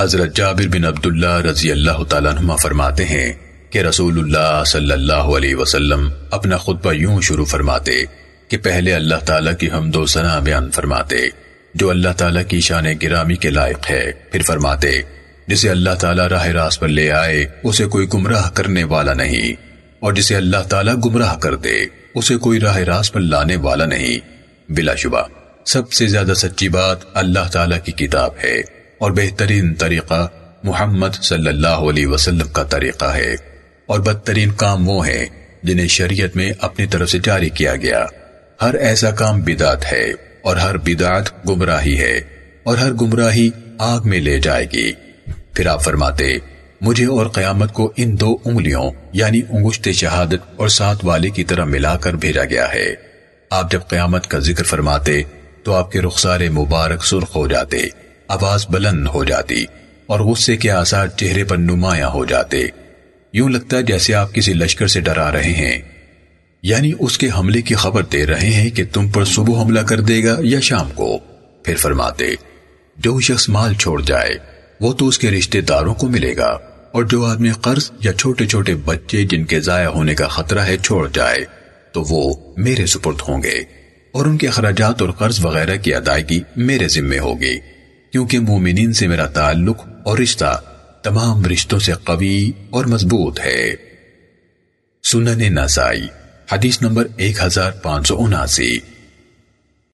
حضرت جابر بن عبداللہ رضی اللہ تعالیٰ عنہ فرماتے ہیں کہ رسول اللہ صلی اللہ علیہ وسلم اپنا خطبہ یوں شروع فرماتے کہ پہلے اللہ تعالیٰ کی حمد و ثنا بیان فرماتے، جو اللہ تعالیٰ کی شان گرامی کے لائق ہے، پھر فرماتے، جسے اللہ تعالیٰ راہ راست پر لے آئے، اسے کوئی گمراہ کرنے والا نہیں، اور جسے اللہ تعالیٰ گمراہ کر دے، اسے کوئی راہ راست پر لانے والا نہیں۔ بلا شبہ، سب سے زیادہ سچی بات اللہ تعالیٰ کی کتاب ہے۔ اور بہترین طریقہ محمد صلی اللہ علیہ وسلم کا طریقہ ہے۔ اور بدترین کام وہ ہیں جنہیں شریعت میں اپنی طرف سے جاری کیا گیا۔ ہر ایسا کام بدعت ہے اور ہر بدعت گمراہی ہے اور ہر گمراہی آگ میں لے جائے گی۔ پھر آپ فرماتے، مجھے اور قیامت کو ان دو انگلیوں یعنی انگشت شہادت اور ساتھ والے کی طرح ملا کر بھیجا گیا ہے۔ آپ جب قیامت کا ذکر فرماتے تو آپ کے رخسار مبارک سرخ ہو جاتے۔ آواز بلند ہو جاتی اور غصے کے آثار چہرے پر نمایاں ہو جاتے۔ یوں لگتا ہے جیسے آپ کسی لشکر سے ڈرا رہے ہیں۔ یعنی اس کے حملے کی خبر دے رہے ہیں کہ تم پر صبح حملہ کر دے گا یا شام کو۔ پھر فرماتے، جو شخص مال چھوڑ جائے، وہ تو اس کے رشتہ داروں کو ملے گا۔ اور جو آدمی قرض یا چھوٹے چھوٹے بچے جن کے ضائع ہونے کا خطرہ ہے چھوڑ جائے، تو وہ میرے سپرد ہوں گے۔ اور ان کے اخراجات اور قرض وغیرہ کی ادائیگی میرے ذمے ہوگی۔ کیونکہ مومنین سے میرا تعلق اور رشتہ تمام رشتوں سے قوی اور مضبوط ہے۔ سنن نسائی، حدیث نمبر ایک ہزار پانچ سو اناسی۔